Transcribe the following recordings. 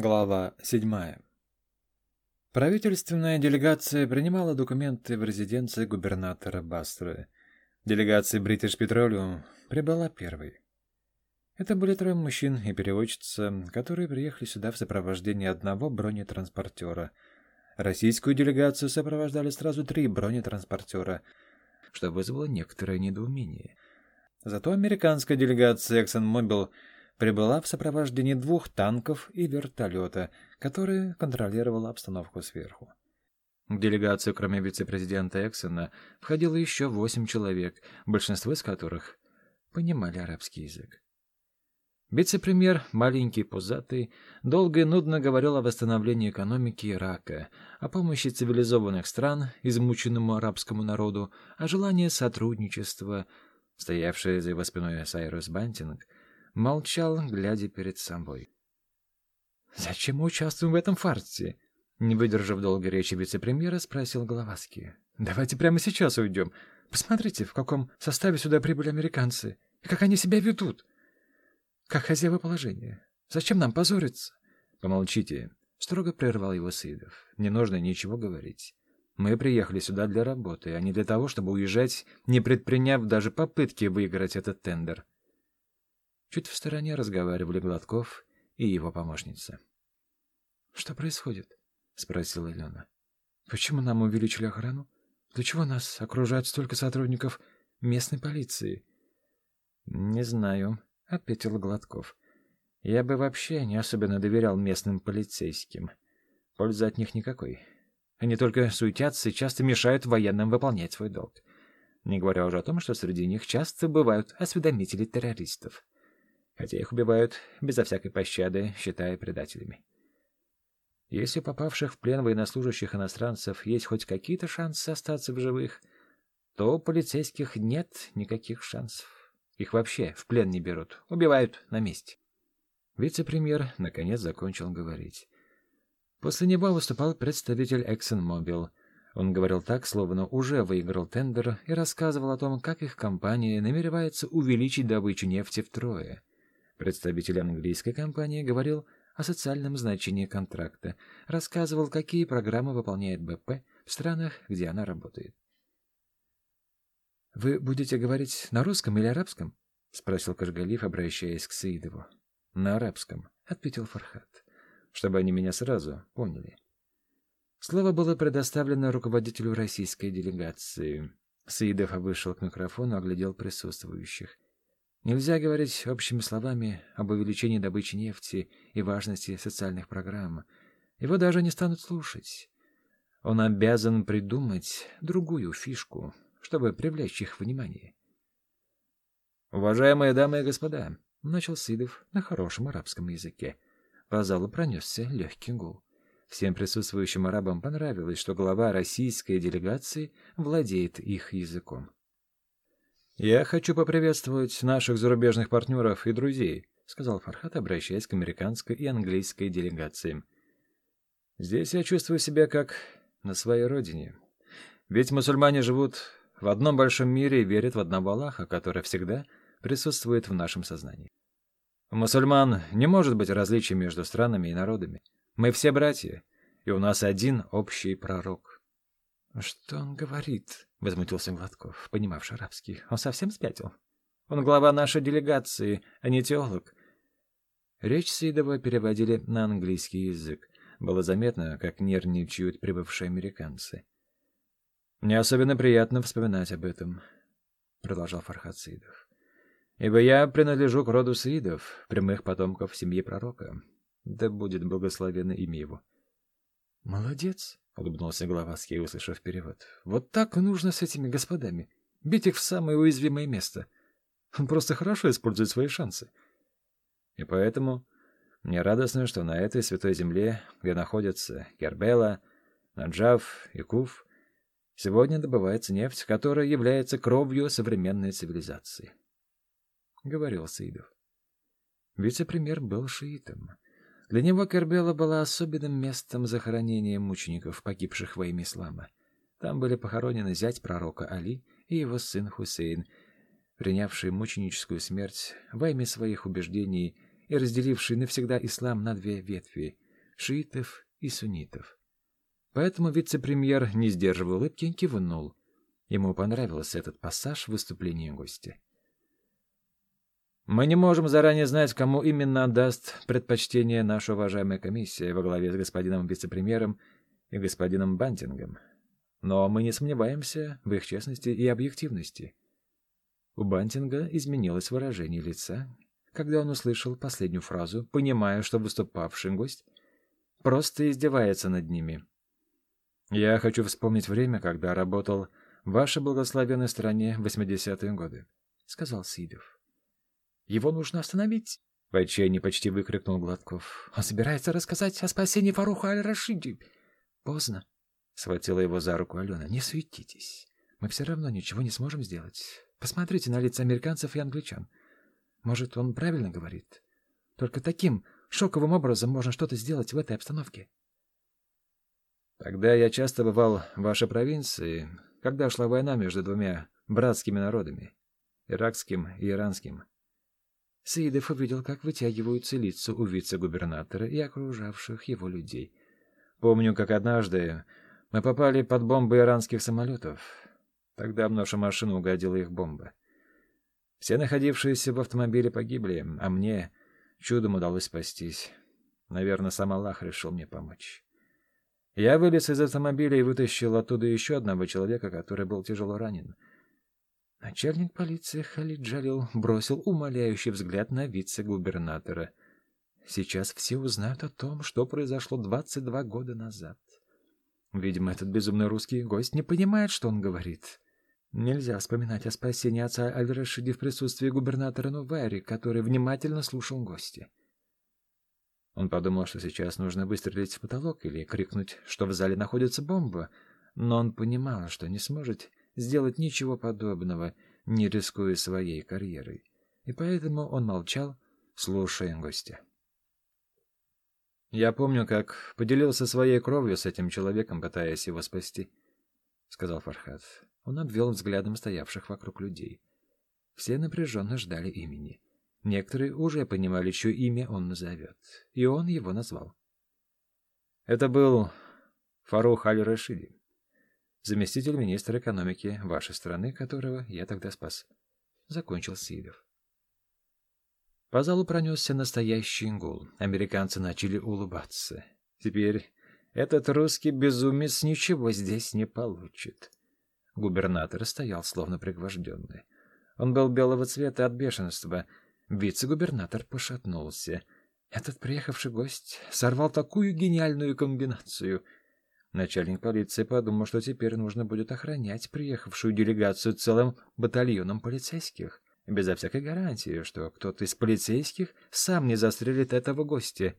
Глава 7. Правительственная делегация принимала документы в резиденции губернатора Бастры. Делегация British Petroleum прибыла первой. Это были трое мужчин и переводчица, которые приехали сюда в сопровождении одного бронетранспортера. Российскую делегацию сопровождали сразу три бронетранспортера, что вызвало некоторое недоумение. Зато американская делегация ExxonMobil – прибыла в сопровождении двух танков и вертолета, который контролировал обстановку сверху. В делегацию, кроме вице-президента Эксона, входило еще восемь человек, большинство из которых понимали арабский язык. Вице-премьер, маленький, пузатый, долго и нудно говорил о восстановлении экономики Ирака, о помощи цивилизованных стран измученному арабскому народу, о желании сотрудничества. Стоявший за его спиной Сайрус Бантинг — молчал, глядя перед собой. «Зачем мы участвуем в этом фарсе?» Не выдержав долгой речи вице-премьера, спросил Головацкий. «Давайте прямо сейчас уйдем. Посмотрите, в каком составе сюда прибыли американцы, и как они себя ведут. Как хозяева положения. Зачем нам позориться?» «Помолчите», — строго прервал его Сидов. «Не нужно ничего говорить. Мы приехали сюда для работы, а не для того, чтобы уезжать, не предприняв даже попытки выиграть этот тендер. Чуть в стороне разговаривали Гладков и его помощница. «Что происходит?» — спросила Елена. «Почему нам увеличили охрану? Для чего нас окружают столько сотрудников местной полиции?» «Не знаю», — ответил Гладков. «Я бы вообще не особенно доверял местным полицейским. Пользы от них никакой. Они только суетятся и часто мешают военным выполнять свой долг. Не говоря уже о том, что среди них часто бывают осведомители террористов хотя их убивают безо всякой пощады, считая предателями. Если у попавших в плен военнослужащих иностранцев есть хоть какие-то шансы остаться в живых, то у полицейских нет никаких шансов. Их вообще в плен не берут, убивают на месте. Вице-премьер наконец закончил говорить. После него выступал представитель ExxonMobil. Он говорил так, словно уже выиграл тендер, и рассказывал о том, как их компания намеревается увеличить добычу нефти втрое. Представитель английской компании говорил о социальном значении контракта, рассказывал, какие программы выполняет БП в странах, где она работает. «Вы будете говорить на русском или арабском?» — спросил Кашгалиф, обращаясь к Саидову. «На арабском», — ответил Фархат, — «чтобы они меня сразу поняли». Слово было предоставлено руководителю российской делегации. Саидов вышел к микрофону, оглядел присутствующих. Нельзя говорить общими словами об увеличении добычи нефти и важности социальных программ. Его даже не станут слушать. Он обязан придумать другую фишку, чтобы привлечь их внимание. «Уважаемые дамы и господа», — начал Сидов на хорошем арабском языке. По залу пронесся легкий гул. Всем присутствующим арабам понравилось, что глава российской делегации владеет их языком. «Я хочу поприветствовать наших зарубежных партнеров и друзей», — сказал Фархат, обращаясь к американской и английской делегациям. «Здесь я чувствую себя как на своей родине. Ведь мусульмане живут в одном большом мире и верят в одного Аллаха, который всегда присутствует в нашем сознании. У мусульман не может быть различий между странами и народами. Мы все братья, и у нас один общий пророк». «Что он говорит?» — возмутился Гладков, понимавший арабский. «Он совсем спятил? Он глава нашей делегации, а не теолог». Речь Сидова переводили на английский язык. Было заметно, как нервничают прибывшие американцы. «Мне особенно приятно вспоминать об этом», — продолжал Фархад Сидов. «Ибо я принадлежу к роду Саидов, прямых потомков семьи пророка. Да будет благословено имя его». «Молодец», — улыбнулся Гловацкий, услышав перевод. «Вот так нужно с этими господами. Бить их в самое уязвимое место. Он просто хорошо использует свои шансы. И поэтому мне радостно, что на этой святой земле, где находятся Кербела, Наджав и Куф, сегодня добывается нефть, которая является кровью современной цивилизации», — говорил Саидов. Вице-премьер был шиитом — для него Кербела была особенным местом захоронения мучеников, погибших во имя ислама. Там были похоронены зять пророка Али и его сын Хусейн, принявшие мученическую смерть во имя своих убеждений и разделившие навсегда ислам на две ветви шиитов и суннитов. Поэтому вице-премьер, не сдерживая улыбки, кивнул. Ему понравился этот пассаж выступления гостя. Мы не можем заранее знать, кому именно отдаст предпочтение наша уважаемая комиссия во главе с господином вице-премьером и господином Бантингом. Но мы не сомневаемся в их честности и объективности. У Бантинга изменилось выражение лица, когда он услышал последнюю фразу, понимая, что выступавший гость просто издевается над ними. «Я хочу вспомнить время, когда работал в вашей благословенной стране в 80-е годы», — сказал Сидов. «Его нужно остановить!» — в отчаянии почти выкрикнул Гладков. «Он собирается рассказать о спасении Фаруха Аль-Рашиди!» «Поздно!» — схватила его за руку Алена. «Не суетитесь. Мы все равно ничего не сможем сделать. Посмотрите на лица американцев и англичан. Может, он правильно говорит? Только таким шоковым образом можно что-то сделать в этой обстановке. Тогда я часто бывал в вашей провинции, когда шла война между двумя братскими народами, иракским и иранским. Саидов увидел, как вытягиваются лица у вице-губернатора и окружавших его людей. Помню, как однажды мы попали под бомбы иранских самолетов. Тогда в нашу машину угодила их бомба. Все находившиеся в автомобиле погибли, а мне чудом удалось спастись. Наверное, сам Аллах решил мне помочь. Я вылез из автомобиля и вытащил оттуда еще одного человека, который был тяжело ранен. Начальник полиции Халид Джалил бросил умоляющий взгляд на вице-губернатора. Сейчас все узнают о том, что произошло 22 года назад. Видимо, этот безумный русский гость не понимает, что он говорит. Нельзя вспоминать о спасении отца Аль-Рашиди в присутствии губернатора Нувайри, который внимательно слушал гости. Он подумал, что сейчас нужно выстрелить в потолок или крикнуть, что в зале находится бомба, но он понимал, что не сможет сделать ничего подобного, не рискуя своей карьерой, и поэтому он молчал, слушая гостя. «Я помню, как поделился своей кровью с этим человеком, пытаясь его спасти», — сказал Фархад. Он обвел взглядом стоявших вокруг людей. Все напряженно ждали имени. Некоторые уже понимали, чье имя он назовет. И он его назвал. Это был Фарух Аль-Рашиди, заместитель министра экономики вашей страны, которого я тогда спас. Закончил Сидов. По залу пронесся настоящий гул. Американцы начали улыбаться. Теперь этот русский безумец ничего здесь не получит. Губернатор стоял словно пригвожденный. Он был белого цвета от бешенства. Вице-губернатор пошатнулся. Этот приехавший гость сорвал такую гениальную комбинацию. Начальник полиции подумал, что теперь нужно будет охранять приехавшую делегацию целым батальоном полицейских, безо всякой гарантии, что кто-то из полицейских сам не застрелит этого гостя.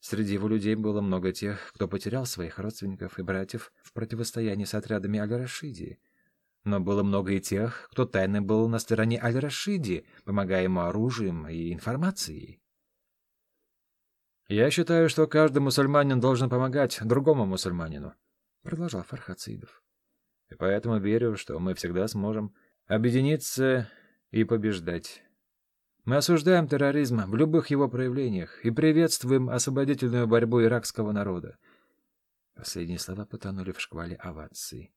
Среди его людей было много тех, кто потерял своих родственников и братьев в противостоянии с отрядами Аль-Рашиди. Но было много и тех, кто тайно был на стороне Аль-Рашиди, помогая ему оружием и информацией. «Я считаю, что каждый мусульманин должен помогать другому мусульманину», — продолжал Фархад Саидов. «И поэтому верю, что мы всегда сможем объединиться и побеждать. Мы осуждаем терроризм в любых его проявлениях и приветствуем освободительную борьбу иракского народа». Последние слова потонули в шквале оваций.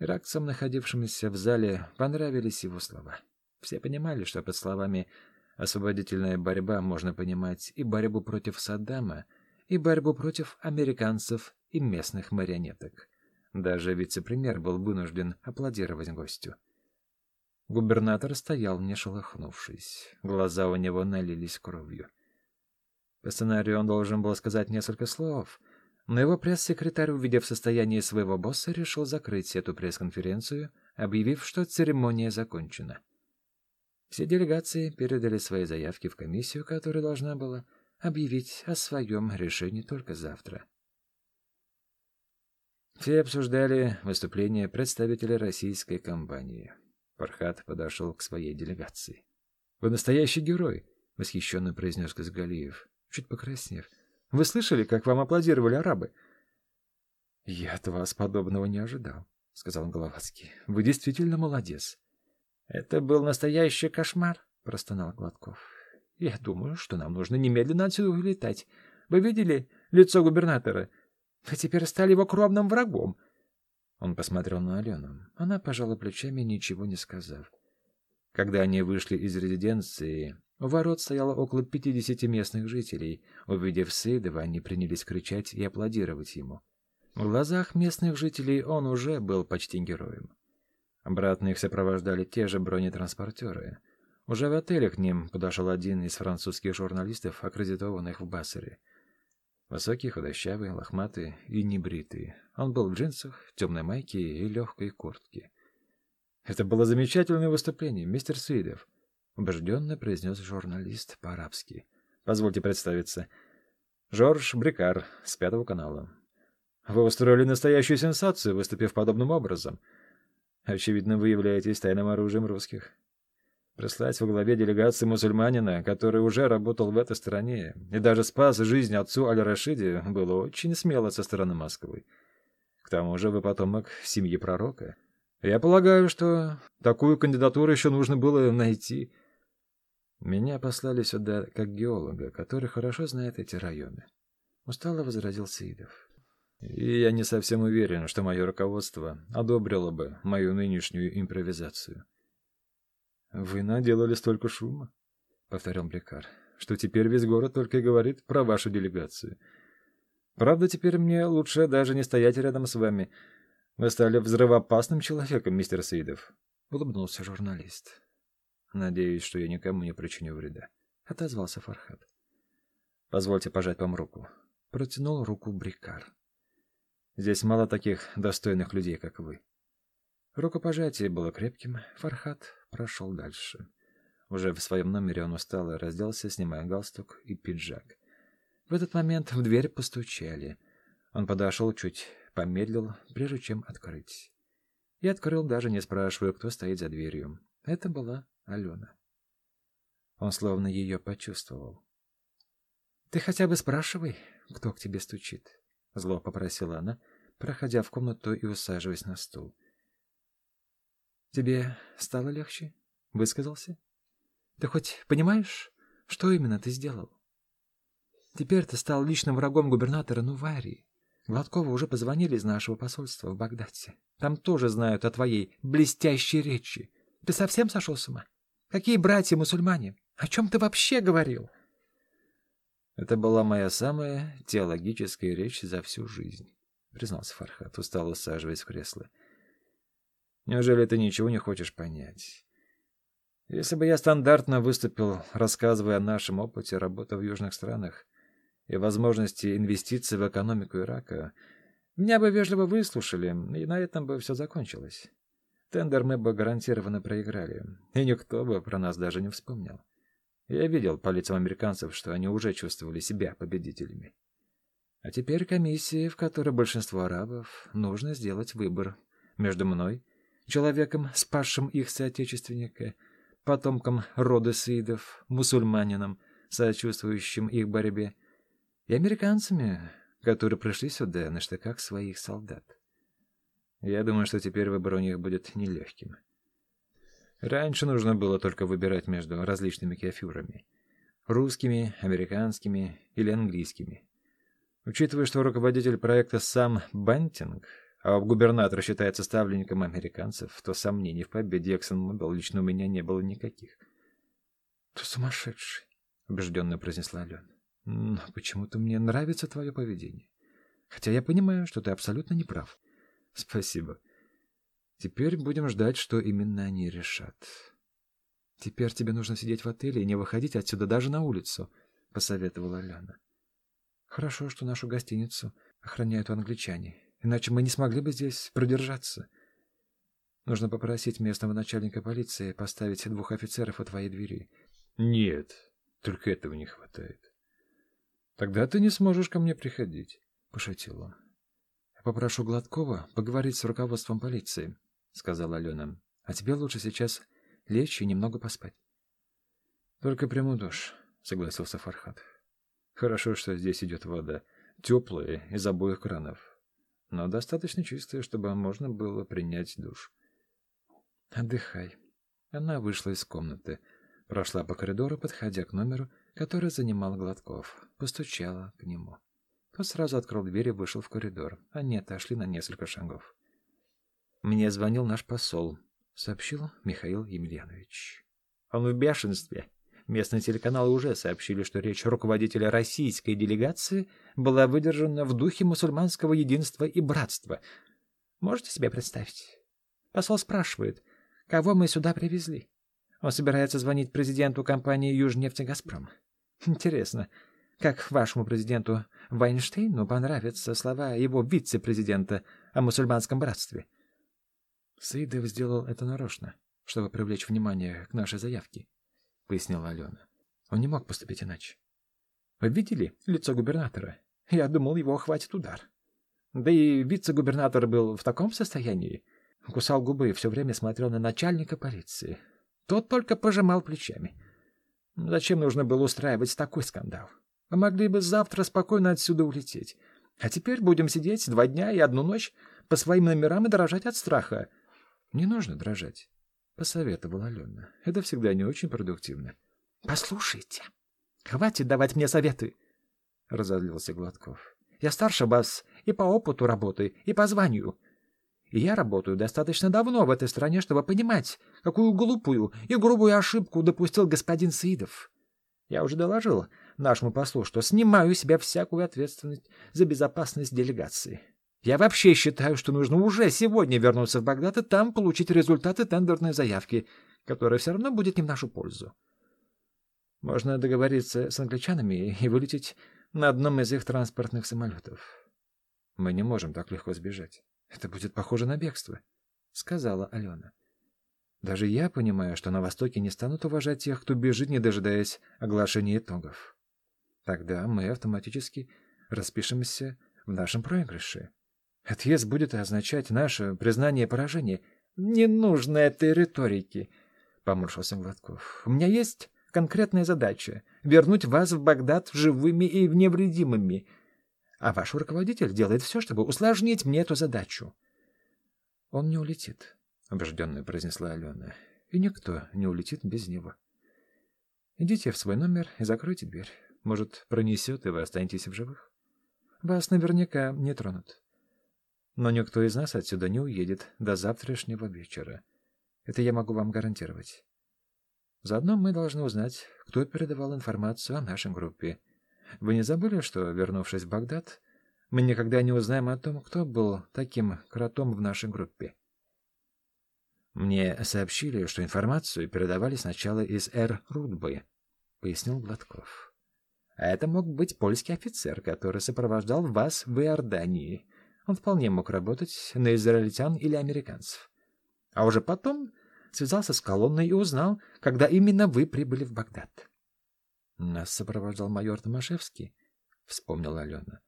Иракцам, находившимся в зале, понравились его слова. Все понимали, что под словами «освободительная борьба» можно понимать и борьбу против Саддама, и борьбу против американцев и местных марионеток. Даже вице-премьер был вынужден аплодировать гостю. Губернатор стоял, не шелохнувшись. Глаза у него налились кровью. По сценарию он должен был сказать несколько слов — но его пресс-секретарь, увидев состояние своего босса, решил закрыть эту пресс-конференцию, объявив, что церемония закончена. Все делегации передали свои заявки в комиссию, которая должна была объявить о своем решении только завтра. Все обсуждали выступление представителя российской компании. Пархат подошел к своей делегации. — Вы настоящий герой! — восхищенно произнес Газгалиев, чуть покраснев. Вы слышали, как вам аплодировали арабы? — Я от вас подобного не ожидал, — сказал Головацкий. — Вы действительно молодец. — Это был настоящий кошмар, — простонал Гладков. — Я думаю, что нам нужно немедленно отсюда улетать. Вы видели, лицо губернатора. Вы теперь стали его кровным врагом. Он посмотрел на Алену. Она пожала плечами, ничего не сказав. Когда они вышли из резиденции, у ворот стояло около пятидесяти местных жителей. Увидев Сейдова, они принялись кричать и аплодировать ему. В глазах местных жителей он уже был почти героем. Обратно их сопровождали те же бронетранспортеры. Уже в отеле к ним подошел один из французских журналистов, аккредитованных в Бассере. Высокий, худощавый, лохматый и небритый. Он был в джинсах, темной майке и легкой куртке. «Это было замечательное выступление, мистер Свидов», — убежденно произнес журналист по-арабски. «Позвольте представиться. Жорж Брикар с Пятого канала. Вы устроили настоящую сенсацию, выступив подобным образом. Очевидно, вы являетесь тайным оружием русских. Прислать во главе делегации мусульманина, который уже работал в этой стране и даже спас жизнь отцу Аль-Рашиде, было очень смело со стороны Москвы. К тому же вы потомок семьи пророка. Я полагаю, что такую кандидатуру еще нужно было найти. Меня послали сюда как геолога, который хорошо знает эти районы. Устало возразил Саидов. И я не совсем уверен, что мое руководство одобрило бы мою нынешнюю импровизацию. «Вы наделали столько шума», — повторил Блекар, — «что теперь весь город только и говорит про вашу делегацию. Правда, теперь мне лучше даже не стоять рядом с вами. Вы стали взрывоопасным человеком, мистер Саидов», — улыбнулся журналист. «Надеюсь, что я никому не причиню вреда», — отозвался Фархад. «Позвольте пожать вам руку». Протянул руку Брикар. Здесь мало таких достойных людей, как вы. Рукопожатие было крепким, Фархат прошел дальше. Уже в своем номере он устал и разделся, снимая галстук и пиджак. В этот момент в дверь постучали. Он подошел, чуть помедлил, прежде чем открыть. И открыл, даже не спрашивая, кто стоит за дверью. Это была Алена. Он словно ее почувствовал. — Ты хотя бы спрашивай, кто к тебе стучит, — зло попросила она, проходя в комнату и усаживаясь на стул. «Тебе стало легче?» — высказался. «Ты хоть понимаешь, что именно ты сделал? Теперь ты стал личным врагом губернатора Нуварии. Гладкова уже позвонили из нашего посольства в Багдаде. Там тоже знают о твоей блестящей речи. Ты совсем сошел с ума? Какие братья-мусульмане? О чем ты вообще говорил?» Это была моя самая теологическая речь за всю жизнь. — признался Фархат, устало усаживаясь в кресло. «Неужели ты ничего не хочешь понять? Если бы я стандартно выступил, рассказывая о нашем опыте работы в южных странах и возможности инвестиций в экономику Ирака, меня бы вежливо выслушали, и на этом бы все закончилось. Тендер мы бы гарантированно проиграли, и никто бы про нас даже не вспомнил. Я видел по лицам американцев, что они уже чувствовали себя победителями. А теперь комиссии, в которой большинство арабов, нужно сделать выбор между мной, человеком, спасшим их соотечественника, потомком рода саидов, мусульманином, сочувствующим их борьбе, и американцами, которые пришли сюда на штыках своих солдат. Я думаю, что теперь выбор у них будет нелегким. Раньше нужно было только выбирать между различными кефюрами — русскими, американскими или английскими — Учитывая, что руководитель проекта сам Бантинг, а губернатор считается ставленником американцев, то сомнений в победе ExxonMobil лично у меня не было никаких. — Ты сумасшедший, — убежденно произнесла Алена. — Но почему-то мне нравится твое поведение. Хотя я понимаю, что ты абсолютно не прав. — Спасибо. Теперь будем ждать, что именно они решат. — Теперь тебе нужно сидеть в отеле и не выходить отсюда даже на улицу, — посоветовала Алена. — Хорошо, что нашу гостиницу охраняют англичане, иначе мы не смогли бы здесь продержаться. Нужно попросить местного начальника полиции поставить двух офицеров у твоей двери. Нет, только этого не хватает. Тогда ты не сможешь ко мне приходить, пошутил он. Я попрошу Гладкова поговорить с руководством полиции, сказала Алена. А тебе лучше сейчас лечь и немного поспать. Только приму душ, согласился Фархад. Хорошо, что здесь идет вода, теплая из обоих кранов, но достаточно чистая, чтобы можно было принять душ. Отдыхай. Она вышла из комнаты, прошла по коридору, подходя к номеру, который занимал Гладков, постучала к нему. Тот сразу открыл дверь и вышел в коридор. Они отошли на несколько шагов. «Мне звонил наш посол», — сообщил Михаил Емельянович. «Он в бешенстве. Местные телеканалы уже сообщили, что речь руководителя российской делегации была выдержана в духе мусульманского единства и братства. Можете себе представить? Посол спрашивает, кого мы сюда привезли? Он собирается звонить президенту компании «Южнефтегазпром». Интересно, как вашему президенту Вайнштейну понравятся слова его вице-президента о мусульманском братстве? Саидов сделал это нарочно, чтобы привлечь внимание к нашей заявке, — пояснила Алена. Он не мог поступить иначе. Вы видели лицо губернатора? Я думал, его хватит удар. Да и вице-губернатор был в таком состоянии. Кусал губы и все время смотрел на начальника полиции. Тот только пожимал плечами. Зачем нужно было устраивать такой скандал? Мы могли бы завтра спокойно отсюда улететь. А теперь будем сидеть два дня и одну ночь по своим номерам и дрожать от страха. — Не нужно дрожать, — посоветовала Алена. — Это всегда не очень продуктивно. — Послушайте, хватит давать мне советы, — разозлился Гладков. — Я старше вас и по опыту работы, и по званию. И я работаю достаточно давно в этой стране, чтобы понимать, какую глупую и грубую ошибку допустил господин Саидов. Я уже доложил нашему послу, что снимаю с себя всякую ответственность за безопасность делегации. Я вообще считаю, что нужно уже сегодня вернуться в Багдад и там получить результаты тендерной заявки, которая все равно будет не в нашу пользу. Можно договориться с англичанами и вылететь на одном из их транспортных самолетов. Мы не можем так легко сбежать. Это будет похоже на бегство, — сказала Алена. Даже я понимаю, что на Востоке не станут уважать тех, кто бежит, не дожидаясь оглашения итогов. Тогда мы автоматически распишемся в нашем проигрыше. Отъезд будет означать наше признание поражения. Не нужно этой риторики, — поморщился Гладков. У меня есть конкретная задача — вернуть вас в Багдад живыми и невредимыми — а ваш руководитель делает все, чтобы усложнить мне эту задачу. — Он не улетит, — убежденно произнесла Алена. — И никто не улетит без него. Идите в свой номер и закройте дверь. Может, пронесет, и вы останетесь в живых. Вас наверняка не тронут. Но никто из нас отсюда не уедет до завтрашнего вечера. Это я могу вам гарантировать. Заодно мы должны узнать, кто передавал информацию о нашей группе — вы не забыли, что, вернувшись в Багдад, мы никогда не узнаем о том, кто был таким кротом в нашей группе? Мне сообщили, что информацию передавали сначала из Эр Рудбы, — пояснил Гладков. А это мог быть польский офицер, который сопровождал вас в Иордании. Он вполне мог работать на израильтян или американцев. А уже потом связался с колонной и узнал, когда именно вы прибыли в Багдад. Нас сопровождал майор Томашевский, — вспомнила Алена.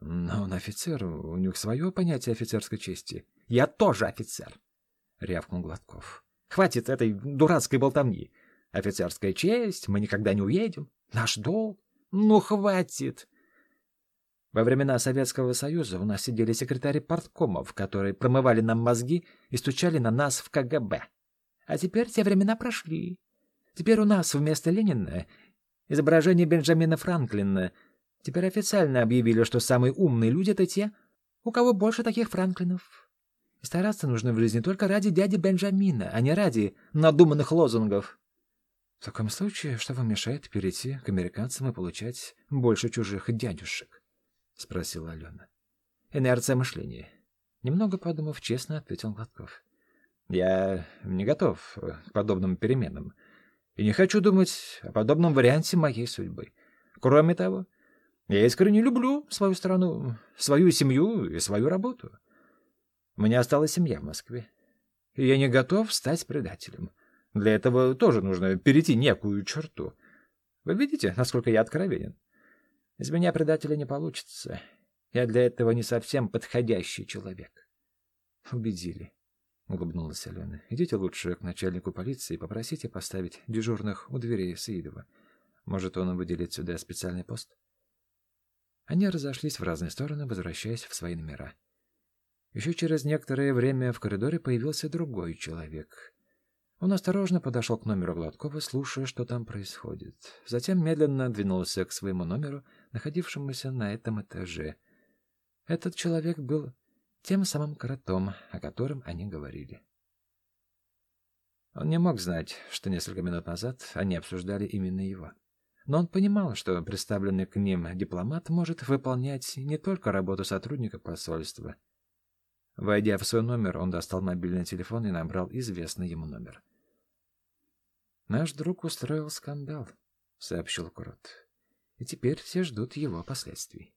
Но он офицер, у них свое понятие офицерской чести. Я тоже офицер, — рявкнул Гладков. Хватит этой дурацкой болтовни. Офицерская честь, мы никогда не уедем. Наш долг. Ну, хватит. Во времена Советского Союза у нас сидели секретари парткомов, которые промывали нам мозги и стучали на нас в КГБ. А теперь те времена прошли. Теперь у нас вместо Ленина изображение Бенджамина Франклина. Теперь официально объявили, что самые умные люди — это те, у кого больше таких Франклинов. И стараться нужно в жизни только ради дяди Бенджамина, а не ради надуманных лозунгов. — В таком случае, что вам мешает перейти к американцам и получать больше чужих дядюшек? — спросила Алена. — Инерция мышления. Немного подумав, честно ответил Гладков. — Я не готов к подобным переменам и не хочу думать о подобном варианте моей судьбы. Кроме того, я искренне люблю свою страну, свою семью и свою работу. У меня осталась семья в Москве, и я не готов стать предателем. Для этого тоже нужно перейти некую черту. Вы видите, насколько я откровенен? Из меня предателя не получится. Я для этого не совсем подходящий человек. Убедили улыбнулась Алена. Идите лучше к начальнику полиции и попросите поставить дежурных у дверей Саидова. Может, он выделит сюда специальный пост? Они разошлись в разные стороны, возвращаясь в свои номера. Еще через некоторое время в коридоре появился другой человек. Он осторожно подошел к номеру Гладкова, слушая, что там происходит. Затем медленно двинулся к своему номеру, находившемуся на этом этаже. Этот человек был тем самым кротом, о котором они говорили. Он не мог знать, что несколько минут назад они обсуждали именно его. Но он понимал, что представленный к ним дипломат может выполнять не только работу сотрудника посольства. Войдя в свой номер, он достал мобильный телефон и набрал известный ему номер. «Наш друг устроил скандал», — сообщил Крот. «И теперь все ждут его последствий».